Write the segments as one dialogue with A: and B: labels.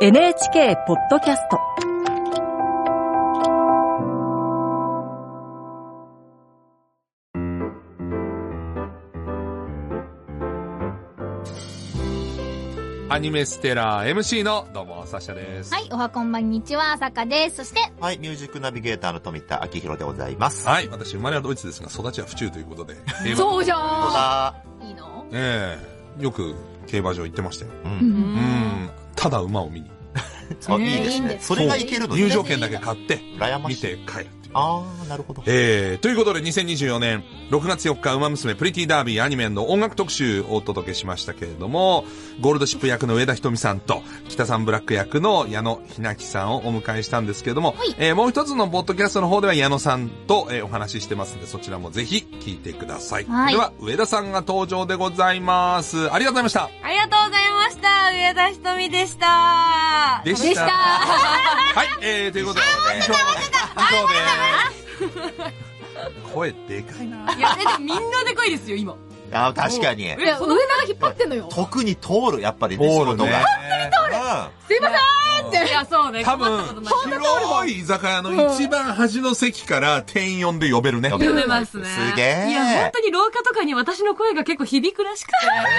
A: NHK ポッドキャスト
B: アニメステラー MC のどうも、サシャです。
C: はい、おはこんばんにちは、さかです。そして、
D: はい、ミュージックナビゲーターの富田明宏でございます。
B: はい。私、生まれはドイツですが、育ちは府中ということで。
C: そうじゃ
D: だ
C: んいいの？
B: ええよく競馬場行ってましたよ。
D: う。
C: うん
B: うんん。ただ馬を見に。
D: あ、いいですね。それがいけるの
B: 入
D: ね。
B: 場券だけ買って。見て帰るっていう。
D: あー、なるほど。
B: えー、ということで2024年6月4日、ウマ娘プリティダービーアニメの音楽特集をお届けしましたけれども、ゴールドシップ役の上田ひとみさんと、北さんブラック役の矢野ひなきさんをお迎えしたんですけれども、
C: はい
B: えーもう一つのポッドキャストの方では矢野さんと、えーお話ししてますので、そちらもぜひ聞いてください。
C: はい
B: では、上田さんが登場でございます。ありがとうございました。
E: ありがとうございました。上田ひとみでした。
B: でした。はい、えー、ということで。声でかいな。
E: いや、でもみんなでかいですよ、今。
D: あー、確かに。
C: いや、上田が引っ張ってんのよ。
D: 特に通る、やっぱりね、仕
B: ボールね
D: 事が。。
C: すいませんって。
E: いや、そうね。
B: 多
E: 困ったこと
B: 分
E: ない、
B: 広い居酒屋の一番端の席から店員呼んで呼べるね。
D: うん
E: 読めますね。
D: すげえ
E: いや、本当に廊下とかに私の声が結構響くらしくて、本当に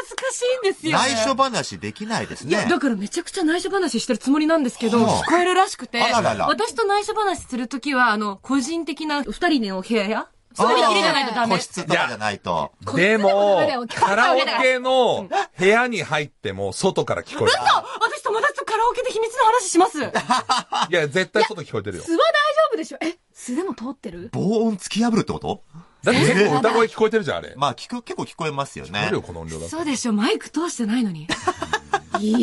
E: 恥ずかしいんですよ、ね。
D: 内緒話できないです
E: いや、
D: ね。
E: だからめちゃくちゃ内緒話してるつもりなんですけど、
D: はあ
E: 聞こえるらしくて、
D: あららら
E: 私と内緒話するときは、あの、個人的な二人の部屋二人きりじゃないとダメ
D: 個。室とかじゃないと。
B: でもカラオケの部屋に入っても外から聞こえる。
E: 私友達とカラオケで秘密の話します。
B: いや、絶対外聞こえてるよ
C: 素。は大丈夫でしょえ、素でも通ってる？
D: 防音突き破るってこと？
B: だって結構歌声聞こえてるじゃん、あれ。
D: まあ、聞く、結構聞こえますよね
B: 聞こえる。よ、この音量だと
E: そうでしょ、マイク通してないのに。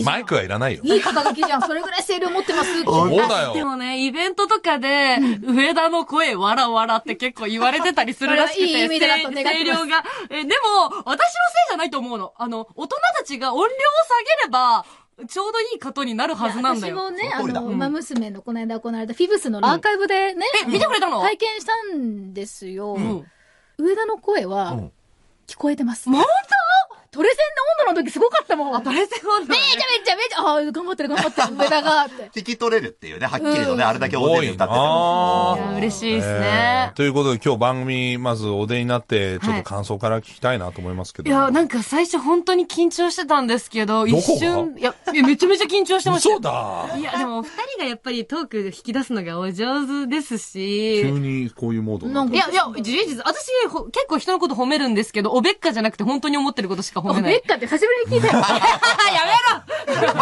B: マイクはいらないよ。
C: いい肩書きじゃん。それぐらい声量持ってますって。
B: そうだよ。
E: でもね、イベントとかで、上田の声、わらわらって結構言われてたりするらしくて、
C: いい意味でだと願ってます
E: 声量が。え、でも、私のせいじゃないと思うの。あの、大人たちが音量を下げれば、ちょうどいいことになるはずなんだよ。
C: 私もね、あ
D: その
C: 馬娘のこの間行われたフィブスのアーカイブでね、
E: え、見てくれたの？
C: 体験したんですよ。
E: うん
C: 上田の声は
D: うん、
C: 聞こえてます。
E: 本
C: トレセンの温度の時すごかったもん。
E: 当あ、
C: め
E: 誰せ本当
C: ちゃめちゃめちゃ、ああ、頑張ってる頑張ってる、上田が、って。
D: 聞き取れるっていうね、はっきりとね、
C: うん
D: あれだけ大勢で歌ってて
B: 多い
D: も。
B: ない
E: や、嬉しいです
B: え
E: ね
B: ー。ということで今日番組まずお出になってちょっと感想から聞きたいなと思いますけど。
E: いや、なんか最初本当に緊張してたんですけど、一瞬、いや、めちゃめちゃ緊張してましたよ
B: 嘘。だ
E: いや、でも、お二人がやっぱりトーク引き出すのがお上手ですし。
B: 急にこういうモードにな
C: んか
E: いや、いや、事実、私、ほ結構人のこと褒めるんですけど、おべっかじゃなくて本当に思ってることしか褒めない。
C: ベッカって久しぶりに聞いたよ。
E: や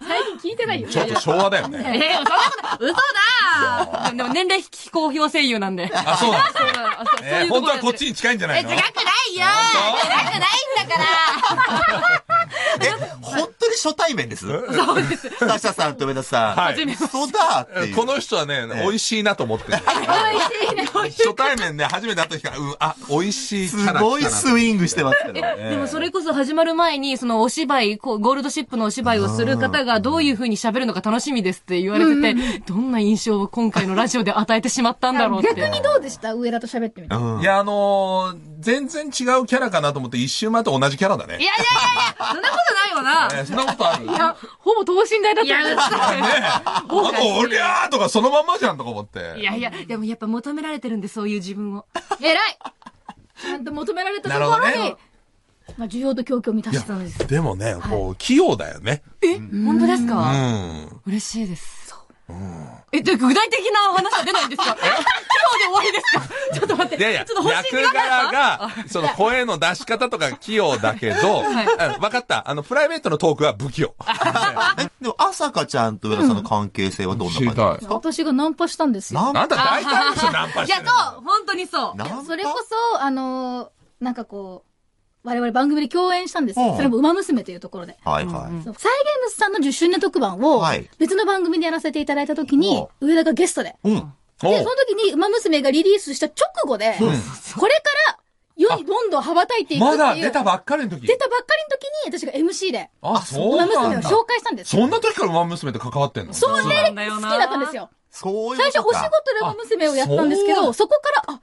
C: 最近聞いてないよ。
B: ちょっと昭和だよね。
E: えー、そんなこと、嘘だ。でも年齢非公表声優なんで。
B: あ、そうなんです
E: そうなの？あそうそう。
B: えー
E: いうところ
B: 本当はこっちに近いんじゃないの？
E: え、違くないよ。違くないんだから
D: 初対面です？そうです。サシャさんと上田さん。
B: はい
D: 嘘だっていう。
B: この人はね、美味しいなと思ってる。
C: 美味しいね。
B: 初対面で初めて会った時から、うん、あ、美味しい
D: すごいスイングしてますけど。
E: でもそれこそ始まる前に、そのお芝居、ゴールドシップのお芝居をする方がどういう風に喋るのか楽しみですって言われてて、どんな印象を今回のラジオで与えてしまったんだろうって。
C: 逆にどうでした？上田と喋ってみて。
D: うん
B: いや、あのー全然違うキャラかなと思って一周前と同じキャラだね。
E: いやいやいやいや、そんなこと
B: そんなことある？
C: いや、ほぼ等身大だったよ。
B: ねえ。あの、おりゃーとかそのまんまじゃんとか思って。
E: いやいや、でもやっぱ求められてるんで、そういう自分を。
C: 偉いちゃんと求められたところに、まあ、需要と供給を満たしてたんです。
B: でもね、こう、器用だよね。
E: え、本当です
B: う
E: か
B: ん。
E: 嬉しいです。え、で、具体的な話は出ないんですか？今日で終わりですか？ちょっと待って。
B: いやいや
E: ちょっと、欲しい
B: 役柄が、その声の出し方とか器用だけど、うん分かった。あの、プライベートのトークは不器用。
D: えでも、朝香ちゃんと上田さんの関係性はどんな感じですか？
C: 私がナンパしたんですよ。
D: なん
B: だ、大体でしょ、ナンパ
E: いや、
B: してる
E: そう本当にそう。
C: それこそ、あのーなんかこう、我々番組で共演したんですよ。
D: うん
C: それも馬娘というところで。
D: はいはい。
C: サイゲームスさんの10周年特番を
D: はい、
C: 別の番組でやらせていただいたときに、上田がゲストで。
D: うん。
C: で、その時に馬娘がリリースした直後で、これから世にどんどん羽ばたいていくっていう。
B: まだ出たばっかりの時
C: 出たばっかりの時に、私が MC で、
B: あ、そう
C: 馬
B: なんだ。
C: 娘を紹介したんです。
B: そんな時から馬娘と関わってんの？
C: それ
E: なんだよな
C: 好きだったんですよ。
D: そういう
C: 最初お仕。事で馬娘をやったんですけ
B: あ
C: ど、そこから、あ、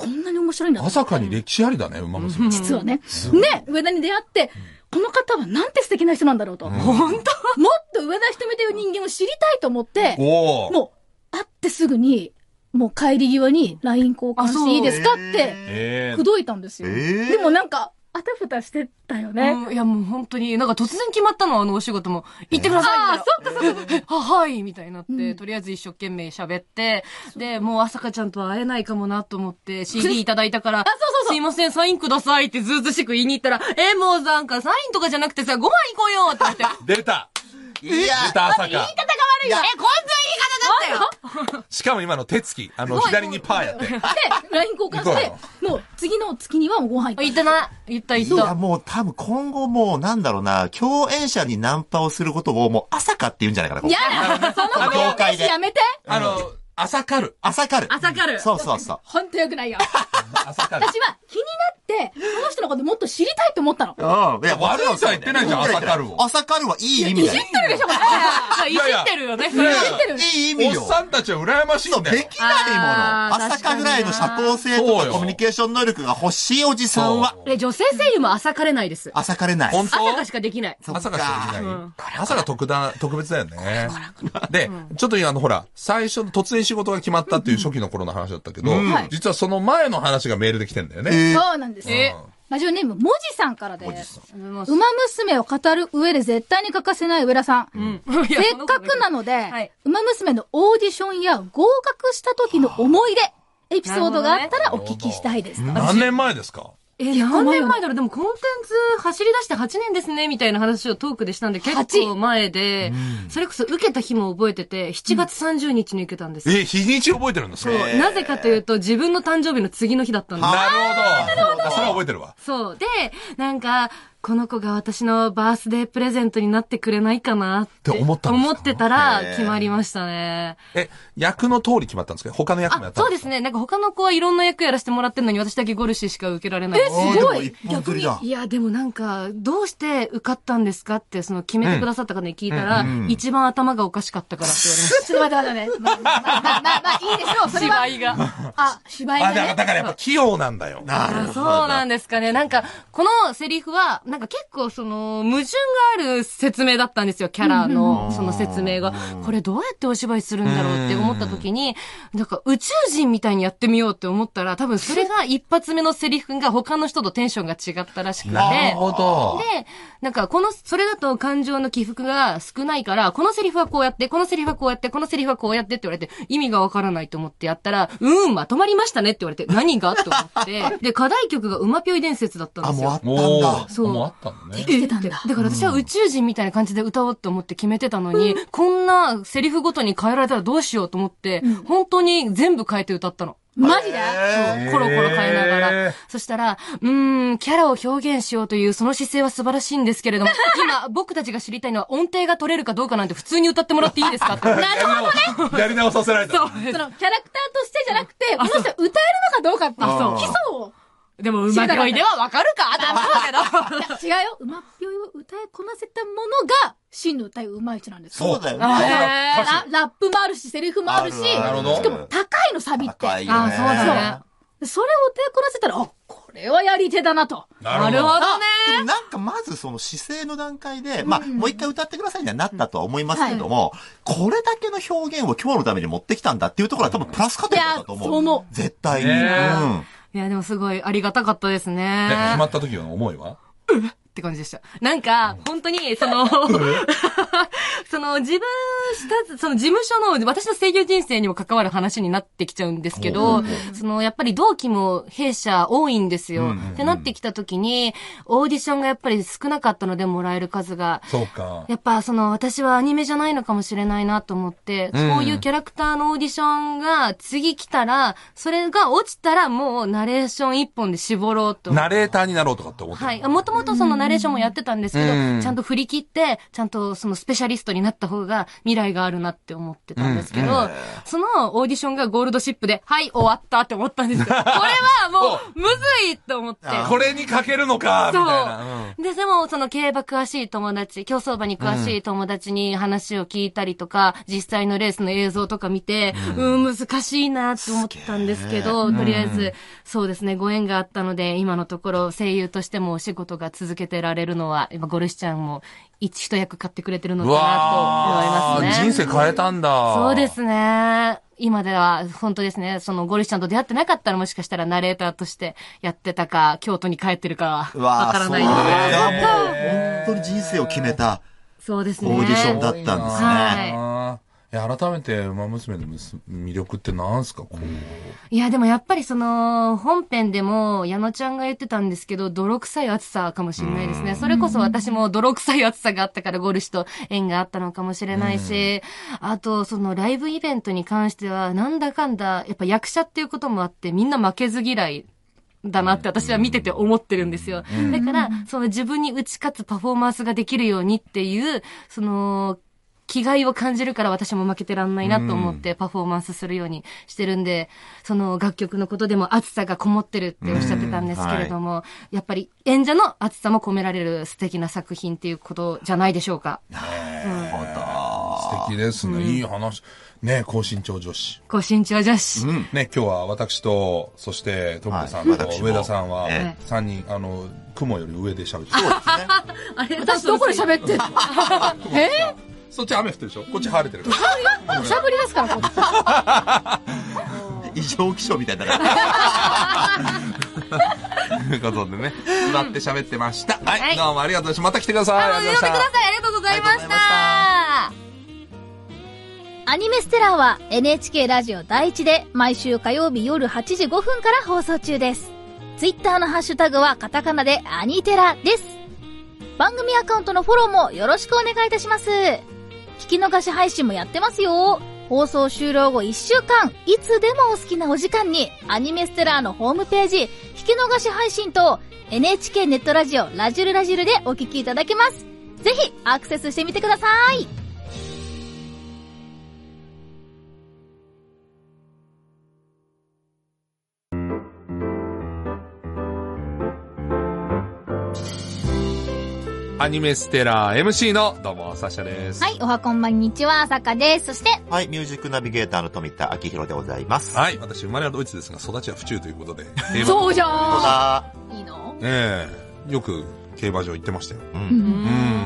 C: こんなに面白いんだ
B: まさかに歴史ありだね、馬娘。
C: 実はね。ね、上田に出会って、この方はなんて素敵な人なんだろうと。本当もっと上田瞳という人間を知りたいと思って。もう、会ってすぐに、もう帰り際に LINE 交換していいですかって、
B: え
C: 口説いたんですよ。
D: えー
C: でもなんか、あたふたしてたよね。
E: うんいやもう本当に、なんか突然決まったの、あのお仕事も。行ってください。
C: ああ、そっかそっか。
E: え あ、はい、みたいになって、
C: うん
E: とりあえず一生懸命喋って、で、もう朝香ちゃんとは会えないかもなと思って、CD いただいたから、
C: そうそうそう
E: すいません、サインくださいってずうずうしく言いに行ったら、え、もうなんかサインとかじゃなくてさ、ご飯行こうよって言われて、
B: 出た
D: いや
B: 出た朝香。
E: え、こんな言い方だったよ
B: しかも今の手つき、あの、左にパーやって。
C: で、LINE 交換して、もう次の月にはもうご飯行った。
E: 言ったな。言った言
D: いや。もう多分今後もう、なんだろうな、共演者にナンパをすることをもう朝かって言うんじゃないかな。ここ
C: やだその
D: あの業界で
C: やめて
B: あの、朝かる。
D: 朝かる。
E: 朝かる
D: そうそうそう。
C: ほんとよくないよ。
B: 朝かる。
C: 私は気になって、この人のこともっと知りたいと思ったの。
D: うん。いや
B: 悪いとは言ってないじゃん朝かるを
D: 朝かるはいい意味だよ。
C: いじってるでしょ、これ。
E: あいじってるよね、それは。
C: いじってる。
D: いい意味よ。
B: おっさんたちは羨ましいんだよ
D: で。きないもの。朝かぐらいの社交性と
B: そうよ
D: かコミュニケーション能力が欲しいおじさんは、
E: え、女性声優も朝かれないです。
D: 朝かれない。
B: 本当
E: 朝かしかできない。
D: そっか
B: 朝がしかできない、
E: うん
B: 朝が特段、特別だよね。で、ちょっと今あの、ほら、最初の突然仕事が決まったっていう初期の頃の話だったけど、
C: はい
B: 実はその前の話がメールで来てんだよね。
D: えー
C: そうなんです。
E: え
C: ラジオネーム、もじさんからで
D: おじさ
E: 馬
C: 娘を語る上で絶対に欠かせない上田さん。せっかくなので、
E: はい。
C: 馬娘のオーディションや合格した時の思い出、エピソードがあったらお聞きしたいです。
B: 何年前ですか？
E: え、何年前だろうでもコンテンツ走り出して8年ですね、みたいな話をトークでしたんで、結構前で、それこそ受けた日も覚えてて、7月30日に受けたんですよ。
B: え、日にち覚えてるんですか
E: そう、なぜかというと、自分の誕生日の次の日だったんです。
B: なるほど。それは覚えてるわ。
E: そう。で、なんか、この子が私のバースデープレゼントになってくれないかなって
B: 思ったんですか？
E: 思ってたら決まりましたね。
B: え、役の通り決まったんですか？他の役もや
E: あ
B: っ、たんでか？
E: そうですすね。なんか他の子はいろんな役やらせてもらってるのに私だけゴルシーしか受けられない。
C: え、すごい
D: 一本釣りだ。
E: いや、でもなんか、どうして受かったんですかって、その決めてくださった方に聞いたら、一番頭がおかしかったからって言われまし
C: ちょっと待って待って待って。まあまあまあまあいいでしょう。
E: た。
C: それは。
E: 芝居が。
C: あ、芝居
B: あ、だから、
C: がね。
B: だからやっぱ器用なんだよ。
D: なるほど。
E: そうなんですかね。なんか、このセリフは、なんか結構その、矛盾がある説明だったんですよ、キャラの、その説明が。これどうやってお芝居するんだろうって思った時に、なんか宇宙人みたいにやってみようって思ったら、多分それが一発目のセリフが他の人とテンションが違ったらしくて。
B: なるほど。
E: で、なんか、この、それだと感情の起伏が少ないから、このセリフはこうやって、このセリフはこうやって、このセリフはこうやってって言われて、意味がわからないと思ってやったら、うん、まとまりましたねって言われて、何が？と思って、で、課題曲が馬ぴょい伝説だったん
D: あ、
E: ですよ。
D: もうあったん
B: も
D: だ。
B: う、
E: そう
B: もうあったんだね。
C: 来てたんだ。
E: だから私は宇宙人みたいな感じで歌おうと思って決めてたのに、こんなセリフごとに変えられたらどうしようと思って、本当に全部変えて歌ったの。
C: マジで？
E: コロコロ変えなが
B: へ
E: ら
B: ー。
E: そしたら、うーん、キャラを表現しようというその姿勢は素晴らしいんですけれども、今、僕たちが知りたいのは音程が取れるかどうかなんて普通に歌ってもらっていいですか？って。なるほどね。
B: やり直させられた。
E: そう。
C: その、キャラクターとしてじゃなくて、この人歌えるのかどうかって基礎を。
E: でも、馬ぴょいではわかるかって思うけど。
C: 違うよ。馬っぴょいを歌いこなせたものが、真の歌い上手い人なんですよ。
D: そうだよ
E: あ
D: ね。
C: ララップもあるし、セリフもあるし、
D: ある
B: なるほど
C: しかも高いのサビって。
D: 高いよね。
E: あそうだね。
C: それを手こなせたら、あ、これはやり手だなと。
E: なるほどね。
D: でもなんかまずその姿勢の段階で、まあ、もう一回歌ってくださいにはなったとは思いますけども、これだけの表現を今日のために持ってきたんだっていうところは多分プラス加点だったと思う。
C: いやそう思う
D: 絶対に。
B: ね
D: うん。
E: いや、でもすごいありがたかったです
B: で、
E: ね。
B: 決まった時の思いは？
E: って感じでした。なんか、本当に、その、その、自分した、その事務所の、私の声優人生にも関わる話になってきちゃうんですけど、その、やっぱり同期も弊社多いんですよ。ってなってきた時に、オーディションがやっぱり少なかったので、もらえる数が。
B: そうか。
E: やっぱその私はアニメじゃないのかもしれないなと思って、
B: うん
E: そういうキャラクターのオーディションが次来たら、それが落ちたらもうナレーション一本で絞ろうと。
B: ナレーターになろうとかって思ってる
E: はい。もともとそのナレーションもやってたんですけど、
B: うん
E: ちゃんと振り切って、ちゃんとそのスペシャリストになった方が未来があるなって思ってたんですけど、
B: うん
E: そのオーディションがゴールドシップで、はい、終わったって思ったんですよ。これはもう、むずいって思って。
B: これにかけるのか、みたいな。う。ん。
E: で、でも、その競馬詳しい友達、競走馬に詳しい友達に話を聞いたりとか、実際のレースの映像とか見て、うん、難しいなって思ったんですけど、とりあえず、そうですね、ご縁があったので、今のところ声優としてもお仕事が続けてられるのは、今、ゴルシちゃんも一一役買ってくれてるの
B: う
E: かなと思いますね。
B: 人生変えたんだ。
E: そうですね。今では、本当ですね、そのゴリシちゃんと出会ってなかったらもしかしたらナレーターとしてやってたか、京都に帰ってるかは、
D: うわ
E: わからないですけど。
D: 本当に人生を決めた
E: そうですね。
D: オーディションだったんですね。
E: はい
B: 改めて、馬娘の魅力って何すか？こう。
E: いや、でもやっぱりその、本編でも、矢野ちゃんが言ってたんですけど、泥臭い暑さかもしれないですね。それこそ私も泥臭い暑さがあったから、ゴルシと縁があったのかもしれないし、あと、そのライブイベントに関しては、なんだかんだ、やっぱ役者っていうこともあって、みんな負けず嫌い。だなって私は見てて思ってるんですよ。だから、その自分に打ち勝つパフォーマンスができるようにっていう、その、気概を感じるから私も負けてらんないなと思ってパフォーマンスするようにしてるんで、その楽曲のことでも熱さがこもってるっておっしゃってたんですけれども、やっぱり演者の熱さも込められる素敵な作品っていうことじゃないでしょうか。
B: 素敵ですね。いい話。ね、高身長女子。
E: 高身長女子。
B: ね、今日は私と、そして、トムコさんと上田さんは
D: え、
B: 三人、あの、雲より上で喋って
D: そうですね。
E: あれ
C: 私どこで喋ってんの？え？
B: そっち雨降ってるでしょ？こっち晴れてるから。
C: しゃぶりですから、こっち
D: 異常気象みたいな。
B: ということでね、座って喋ってました。はい、どうもありがとうございました。また来てください。
E: あ、
B: りがとうございました
E: 呼んでください。ありがとうございました。
C: アニメステラーは NHK ラジオ第一で毎週火曜日夜8時5分から放送中です。ツイッターのハッシュタグはカタカナでアニテラです。番組アカウントのフォローもよろしくお願いいたします。聞き逃し配信もやってますよ。放送終了後1週間、いつでもお好きなお時間にアニメステラーのホームページ、聞き逃し配信と NHK ネットラジオラジルラジルでお聞きいただけます。ぜひアクセスしてみてください。
B: アニメステラー MC の、どうも、サシャです。
C: はい、おはこんばんにちは、さかです。そして、
D: はい、ミュージックナビゲーターの富田明宏でございます。
B: はい、私、生まれはドイツですが、育ちは府中ということで。競馬
C: そうじゃ。んいいの？
B: ええよく競馬場行ってましたよ。
D: う。
C: うん。
B: うん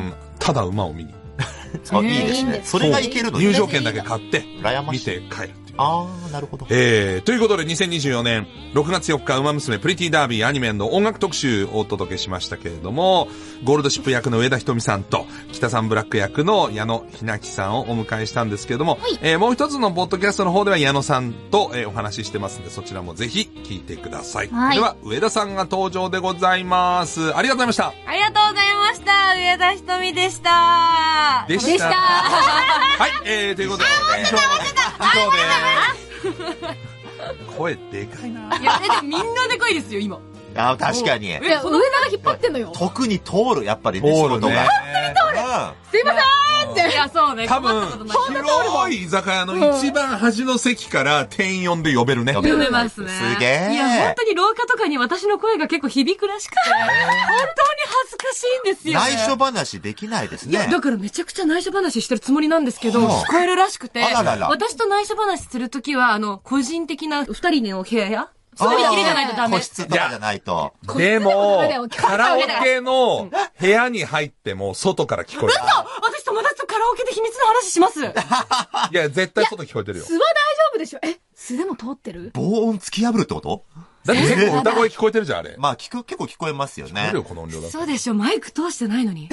B: ん。ただ馬を見に。
D: あ、いいですね。
C: いいんです
D: それがいけるの
B: 入場券だけ買って、見
D: 羨ましい。
B: て帰る
D: あー、なるほど。
B: えー、ということで2024年6月4日、馬娘プリティダービーアニメの音楽特集をお届けしましたけれども、ゴールドシップ役の上田ひとみさんと、北さんブラック役の矢野ひなきさんをお迎えしたんですけれども、
C: はい
B: えーもう一つのポッドキャストの方では矢野さんと、えーお話ししてますんで、そちらもぜひ聞いてください。
C: はい
B: では、上田さんが登場でございます。ありがとうございました。
E: ありがとうございました。上田ひとみでした。
B: でした。
C: でした
B: はい、えー、ということで、以上、以上です。声でかいな。
E: いや、え、でもみんなでかいですよ、今。
D: あー、確かに。
C: いや、上田が引っ張ってんのよ。
D: 特に通る、やっぱりね、仕
B: 通る
C: すいません
E: いや、そうね。
B: 多分広い居酒屋の一番端の席から店員呼んで呼べるね。
D: 呼べ
E: ますね。
D: すげえ
E: いや、本当に廊下とかに私の声が結構響くらしくて、本当に恥ずかしいんですよ、ね。
D: 内緒話できないです
E: いや、
D: ね。
E: だからめちゃくちゃ内緒話してるつもりなんですけど、
D: はあ
E: 聞こえるらしくて、私と内緒話するときは、あの、個人的な二人の部屋それだけじゃないとダメ
D: 個。室とかじゃないと。
B: でもカラオケの部屋に入っても外から聞こえる。
E: 私友達とカラオケで秘密の話します。
B: いや、絶対外聞こえてるよ
C: 素。は大丈夫でしょえ、素でも通ってる？
D: 防音突き破るってこと？
B: だって結構歌声聞こえてるじゃん、あれ。
D: まあ、聞く、結構聞こえますよね
B: 聞こえる。よ、この音量だと
E: そうでしょ、マイク通してないのに。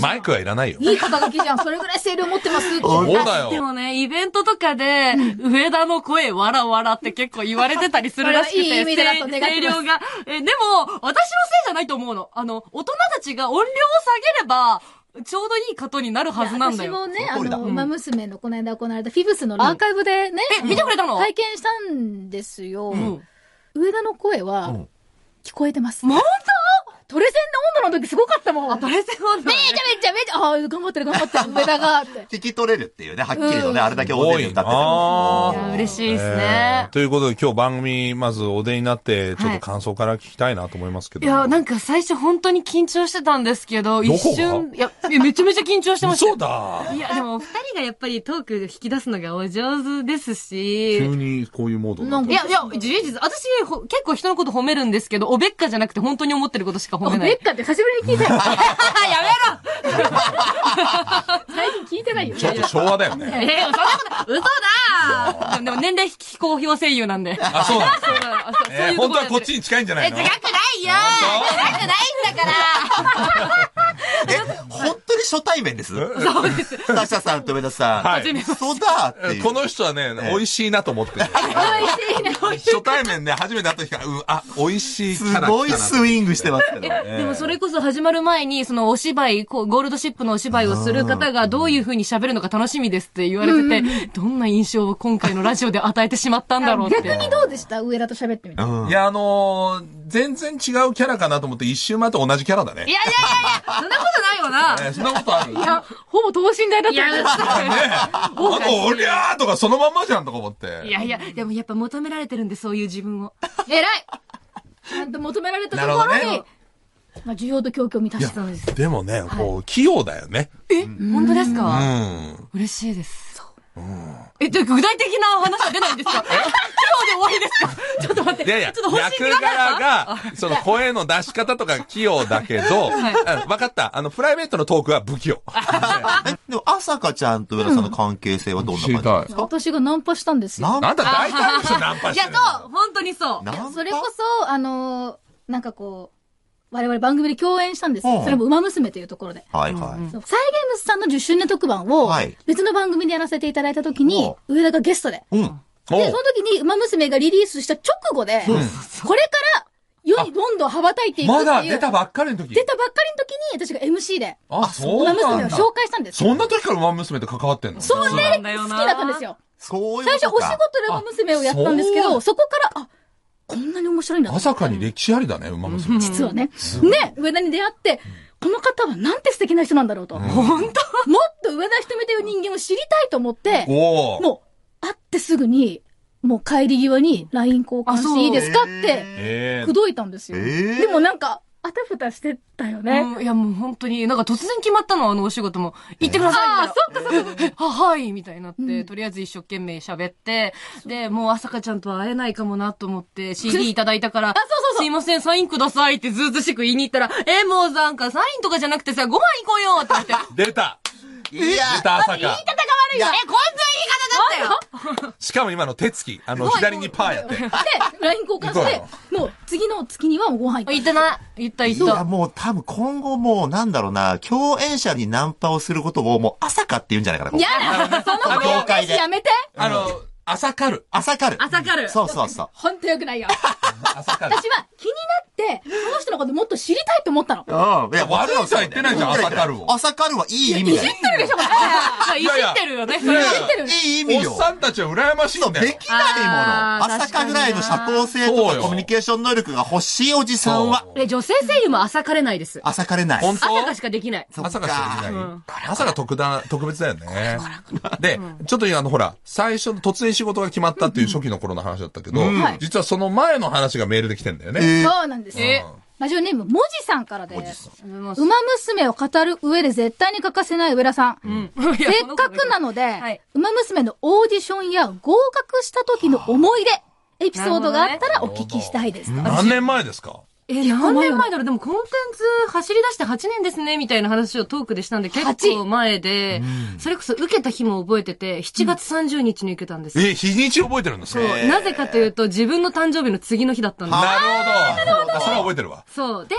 B: マイクはいらないよ。
C: いい肩書きじゃん。それぐらい声量持ってますって。
B: そうだよ。
E: でもね、イベントとかで、上田の声、わらわらって結構言われてたりするらしくて、
C: いい意味でだと
E: 声量が。え、でも、私のせいじゃないと思うの。あの、大人たちが音量を下げれば、ちょうどいいことになるはずなんだよ。
C: 私もね、あ
D: その通りだ
C: の、馬娘のこの間行われたフィブスのアーカイブでね、
E: え、見てくれたの？
C: 体験したんですよ。
E: うん。
C: 上田の声は
D: うん、
C: 聞こえてます。
E: 本
C: トレセンの温度の時すごかったもう。
E: あ、プレゼンは
C: めちゃめちゃめちゃ、ああ、頑張ってる頑張ってる、上田が、って。
D: 聞き取れるっていうね、はっきりとね、あれだけ大勢で歌ってて
B: 多い
D: も。
B: な
E: いや、嬉しいです
B: え
E: ね
B: ー。ということで今日番組、まずお出になって、ちょっと感想から聞きたいなと思いますけど。
E: いや、なんか最初本当に緊張してたんですけど、一瞬、いや、めちゃめちゃ緊張してました。
B: 嘘だ
E: いや、でも、お二人がやっぱりトーク引き出すのがお上手ですし。
B: 急にこういうモード
E: いや、いや、事実、私、ほ結構人のこと褒めるんですけど、おべっかじゃなくて本当に思ってることしか褒めない。
C: ベッカって久しぶりに聞いたよ。
E: や
C: 最近聞いてないよ。
B: ちょっと昭和だよ
E: めろ
B: ね。
E: えー、そんなこと、嘘だでも年齢非公表声優なんで。
B: あ、そうなんです
E: そうだあそうそう
B: えー
E: いうところなんで
B: 本当はこっちに近いんじゃないの？
E: え、違くないよ違くないんだから
D: 初対面ですそうです。サシャさんと上田さん。
B: はい
D: 嘘だって。
B: この人はね、
D: ええ
B: 美味しいなと思ってる。
C: 美味しいね。
B: 初対面で初めて会った時から、うん、あ、美味しいキャラ
D: すごいスイングしてますけど。
E: でもそれこそ始まる前に、そのお芝居、ゴールドシップのお芝居をする方がどういう風に喋るのか楽しみですって言われてて、どんな印象を今回のラジオで与えてしまったんだろうって。
C: 逆にどうでした？上田と喋ってみて。
D: うん
B: いや、あのー全然違うキャラかなと思って一周回って同じキャラだね
E: い。やいやいやいや、そんなことないよな。
B: えーそんなことある？
C: いや、ほぼ等身大だっ
E: いや、
C: たよ。
B: ねあおりゃーとかそのまんまじゃんとか思って。
E: いやいや、でもやっぱ求められてるんで、そういう自分を。
C: 偉いちゃんと求められたとこ
B: なるほど
C: ろに
B: ね、
C: まあ、需要と供給を満たしたのです。、
B: でもね、こう、器用だよね。
E: え、本当です
B: う
E: か
B: ん。
E: 嬉しいです。え、じゃあ具体的な話は出ないんですか？今日で終わりですか？ちょっと待って。
B: いやいや、
E: ちょっと欲しい
B: 役柄が、その声の出し方とか器用だけど、
E: はい。
B: うんわかった。あの、プライベートのトークは不器用。
D: え、でも、朝香ちゃんと上田さんの関係性はどんな感じですか？
C: 私がナンパしたんですよ。
D: なん
B: なんだ、大体の人ナンパ
E: いや、
B: してる
E: そう、本当にそう。
C: それこそ、あのーなんかこう、我々番組で共演したんですよ。
D: うん
C: それも馬娘というところで。
D: はいはい。
C: そうサイゲームスさんの10周年特番を
D: はい、
C: 別の番組でやらせていただいたときに、上田がゲストで。
D: うん。
C: で、その時に馬娘がリリースした直後で、これから世にどんどん羽ばたいていくっていう。
B: まだ出たばっかりの時。
C: 出たばっかりの時に、私が MC で、
B: あ、そう
C: 馬
B: なんだ。
C: 娘を紹介したんですよ。
B: そんな時から馬娘と関わってんの？
C: そう
E: そうなんだよな。
C: 好きだったんですよ。
D: そういう
C: 最初お仕。事で馬娘をやったんですけど、そこから、あ、こんなに面白いんだ
B: まさかに歴史ありだね、馬娘。
C: 実はね。ね、上田に出会って、この方はなんて素敵な人なんだろうと。本当？もっと上田瞳という人間を知りたいと思って。もう、会ってすぐに、もう帰り際に LINE 交換していいですかって、
B: ええ
C: 口説いたんですよ。
D: えー
C: でもなんか、あたふたしてたよね。
E: うんいや、もう本当に、なんか突然決まったの、あのお仕事も。行ってください
C: ああ、
E: み
C: そっかそっか。
E: は、はい、みたいになって、とりあえず一生懸命喋って、で、もう朝香ちゃんとは会えないかもなと思って、CD いただいたから、
C: そうそうそう
E: すいません、サインくださいってずうずうしく言いに行ったら、え、もうなんかサインとかじゃなくてさ、ご飯行こうよって言って、え、
B: 出た
D: いや
B: 出た朝か。
E: こんな言い方だったよ
B: しかも今の手つき。あの、左にパーやって。
C: で、LINE 交換して、もう次の月にはもうご飯行
E: 言ったな。言った言っ
D: いや、
E: た。
D: もう多分今後もう、なんだろうな、共演者にナンパをすることをもう朝かって言うんじゃないかな。
C: やだその
D: あ業界で
C: やめて
B: あの、朝かる。
D: 朝かる。
E: 朝かる
D: そうそうそう。
C: ほんとよくないよ。
B: 朝かる。
C: 私は気になって、その人のこともっと知りたいと思ったの。
D: うん。いや
B: 悪いとは言ってないじゃん朝かるを
D: 朝かるはいい意味だよ。
E: いじってるよね、それ
B: いやいや
D: いい意味よ
B: おっ。さんたちは羨ましい
D: そう、
B: んだよ。
D: できないもの。朝かぐらいの社交性とかコミュニケーション能力が欲しいおじさんは、
E: え、女性声優も朝かれないです。
D: 朝かれない。
B: 本当
E: 朝かしかできない。
B: 朝がしかできない
E: うん。
B: 朝が特段、特別だよね。で、ちょっとあの、ほら、最初の突然仕事が決まったっていう初期の頃の話だったけど
D: うん
C: はい、
B: 実はその前の話がメールで来てんだよね。
D: えー
C: そうなんですよ。
E: え
C: ラジオネーム、もじさんからです
D: さ。ん
C: 馬娘を語る上で絶対に欠かせない上田さん。
E: うん。
C: せっかくなので、
E: はい
C: 馬娘のオーディションや合格した時の思い出、エピソードがあったらお聞きしたいです。
B: 何年前ですか？
E: え、何年前だろうでもコンテンツ走り出して8年ですね、みたいな話をトークでしたんで、結構前で、それこそ受けた日も覚えてて、7月30日に受けたんです。
B: え、日にち覚えてるんですか？
E: そうなぜかというと、自分の誕生日の次の日だったんです。
B: なるほど。それは覚えてるわ。
E: そう。で、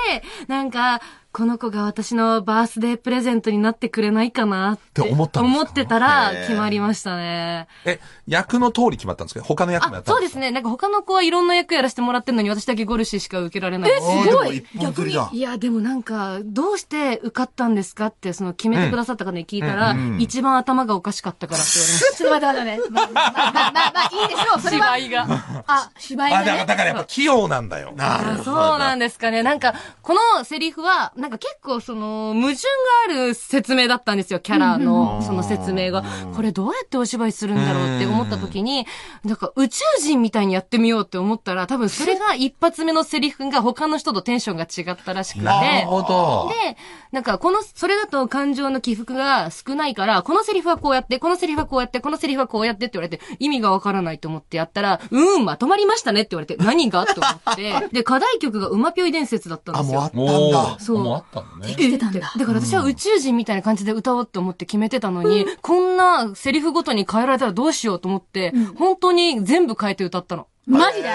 E: なんか、この子が私のバースデープレゼントになってくれないかなって
B: 思ったんですか？
E: 思ってたら決まりましたね。
B: え、役の通り決まったんですか？他の役もやっ、たんでか？
E: あそうですすね。なんか他の子はいろんな役やらせてもらってるのに私だけゴルシーしか受けられない。
C: え、すごい
D: あーでも一本釣りだ。
E: いや、でもなんか、どうして受かったんですかって、その決めてくださった方に聞いたら、
D: うん
E: 一番頭がおかしかったからって言われまし
C: ちょっと待って待って待って。まあまあまあまあまあいいでしょう。
E: た。
C: それは。
E: 芝居が。
C: あ、芝居
B: あ、だから、
C: がね。
B: だからやっぱ器用なんだよ。
D: なるほど。
E: そうなんですかね。なんか、このセリフは、なんか結構その、矛盾がある説明だったんですよ、キャラの、その説明が。これどうやってお芝居するんだろうって思った時に、なんか宇宙人みたいにやってみようって思ったら、多分それが一発目のセリフが他の人とテンションが違ったらしくて。
B: なるほど。
E: で、なんかこの、それだと感情の起伏が少ないから、このセリフはこうやって、このセリフはこうやって、このセリフはこうやってって言われて、意味がわからないと思ってやったら、うん、まとまりましたねって言われて、何が？と思って、で、課題曲が馬ぴょい伝説だったん
D: あ、
E: ですよ
D: もうあっ。たん
B: お
D: だ
B: ー。
E: そう
B: もうあったんだね。
C: てたんだ
E: だから私は宇宙人みたいな感じで歌おうって思って決めてたのに、こんなセリフごとに変えられたらどうしようと思って、本当に全部変えて歌ったの。
C: マジで？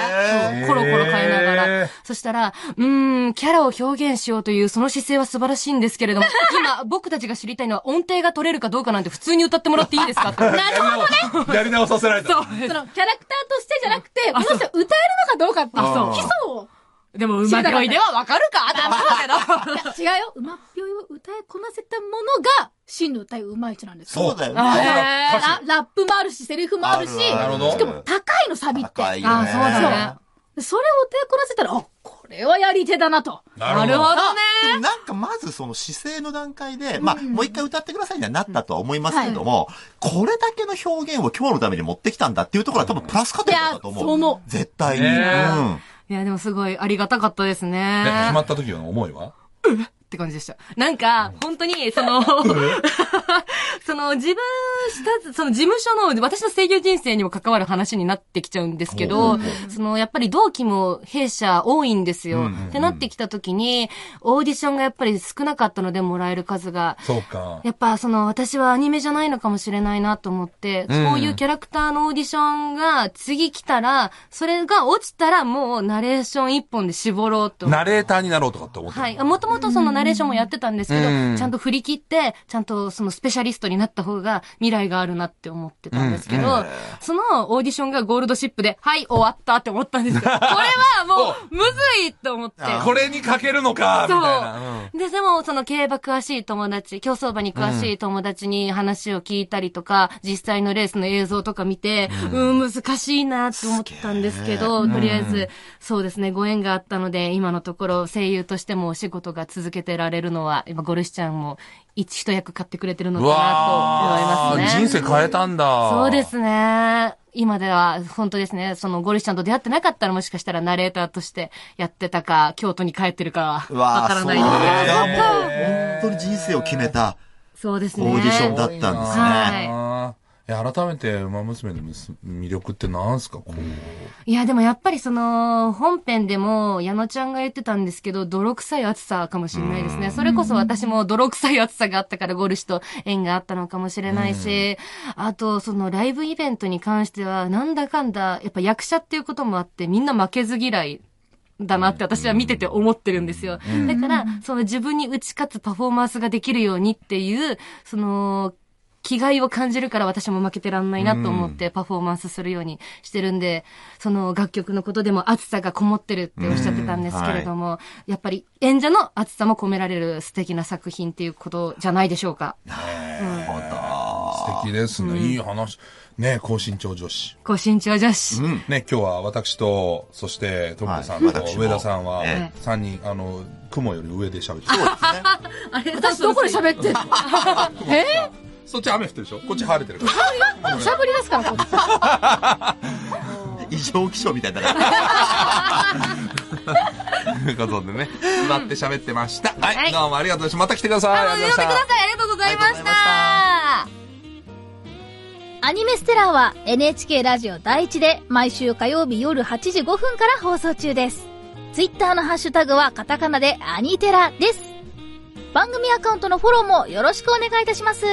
E: そうコロコロ変えながら。そしたら、うーん、キャラを表現しようというその姿勢は素晴らしいんですけれども、今僕たちが知りたいのは音程が取れるかどうかなんて普通に歌ってもらっていいですか？って。
C: なるほどね。
B: やり直させられた。
E: そう。
C: その、キャラクターとしてじゃなくて、この人歌えるのかどうかっていう、
B: あそう
C: 基礎を。
E: でも、馬ぴょいではわかるかって思ったけど。
C: 違うよ。馬ぴょいを歌いこなせたものが、真の歌い上手い人なんですよ。
D: そうだよ
E: あ
D: ね。
C: ララップもあるし、セリフもあるし、
D: ある
B: なるほど
C: しかも高いのサビって。
E: あそうだね。
C: それを歌いこなせたら、あ、これはやり手だなと。
E: なるほどね。
D: でもなんかまずその姿勢の段階で、まあ、もう一回歌ってくださいにはなったとは思いますけども、これだけの表現を今日のために持ってきたんだっていうところは多分プラス加点だと思う。
C: いやそう思う
D: 絶対に。
B: ね
D: うん。
E: いや、でもすごいありがたかったです
B: ね
E: ね。
B: 決まった時の思いは？
E: って感じでした。なんか、本当に、その、その、自分した、その事務所の、私の声優人生にも関わる話になってきちゃうんですけど、その、やっぱり同期も弊社多いんですよ。ってなってきた時に、オーディションがやっぱり少なかったので、もらえる数が。
B: そうか。
E: やっぱその私はアニメじゃないのかもしれないなと思って、
B: うん
E: そういうキャラクターのオーディションが次来たら、それが落ちたらもうナレーション一本で絞ろうと
B: ナレーターになろうとかって思ってる
E: はい。もともとそのナレーションもやってたんですけど、
B: うん。
E: ちゃんと振り切って、ちゃんとそのスペシャリストになった方が未来があるなって思ってたんですけど、
B: うん。
E: そのオーディションがゴールドシップで、はい、終わったって思ったんですよ。これはもう、むずいと思って。
B: これにかけるのか、みたいな。う。ん。
E: で、でも、その競馬詳しい友達、競走馬に詳しい友達に話を聞いたりとか、実際のレースの映像とか見て、うん、難しいなって思ったんですけど、とりあえず、そうですね、ご縁があったので、今のところ声優としてもお仕事が続けてられるのは、今、ゴルシちゃんも一一役買ってくれてるの
B: う
E: かな
B: わ
E: と思いますね。
B: ー人生変えたんだ。
E: そうですね。今では、本当ですね、そのゴルシちゃんと出会ってなかったらもしかしたらナレーターとしてやってたか、京都に帰ってるか
D: うわ
E: からないですけど。
D: 本当に人生を決めた
E: そうですね。
D: オーディションだったんですね。
E: はい
B: 改めて、馬娘の魅力って何すか？こう。
E: いや、でもやっぱりその、本編でも、矢野ちゃんが言ってたんですけど、泥臭い暑さかもしれないですね。それこそ私も泥臭い暑さがあったから、ゴルシと縁があったのかもしれないし、あと、そのライブイベントに関しては、なんだかんだ、やっぱ役者っていうこともあって、みんな負けず嫌い。だなって私は見てて思ってるんですよ。だから、その自分に打ち勝つパフォーマンスができるようにっていう、その、気概を感じるから私も負けてらんないなと思ってパフォーマンスするようにしてるんで、その楽曲のことでも熱さがこもってるっておっしゃってたんですけれども、やっぱり演者の熱さも込められる素敵な作品っていうことじゃないでしょうか。
B: 素敵ですね。いい話。ね、高身長女子。
E: 高身長女子。
B: ね、今日は私と、そして、トムコさんと上田さんは
D: え、
B: 三人、あの、雲より上で喋ってる。
E: あれ
C: 私どこで喋ってんの？え？
B: そっち雨降ってるでしょ？こっち晴れてるから。
C: ー、しゃぶりですから、こっち。
D: 異常気象みたいだな。
B: ということでね、座って喋ってました。は、
E: はいい
B: どうもありがとうございました。また来てください。
E: あ
B: りがとうございました
E: 呼んでください。ありがとうございました。
C: アニメステラーは NHK ラジオ第一で毎週火曜日夜8時5分から放送中です。ツイッターのハッシュタグはカタカナでアニテラです。番組アカウントのフォローもよろしくお願いいたします。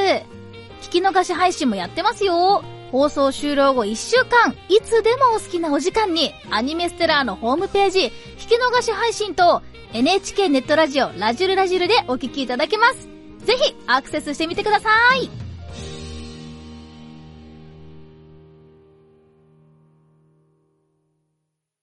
C: 聞き逃し配信もやってますよ。放送終了後1週間、いつでもお好きなお時間にアニメステラーのホームページ、聞き逃し配信と NHK ネットラジオラジルラジルでお聞きいただけます。ぜひアクセスしてみてください。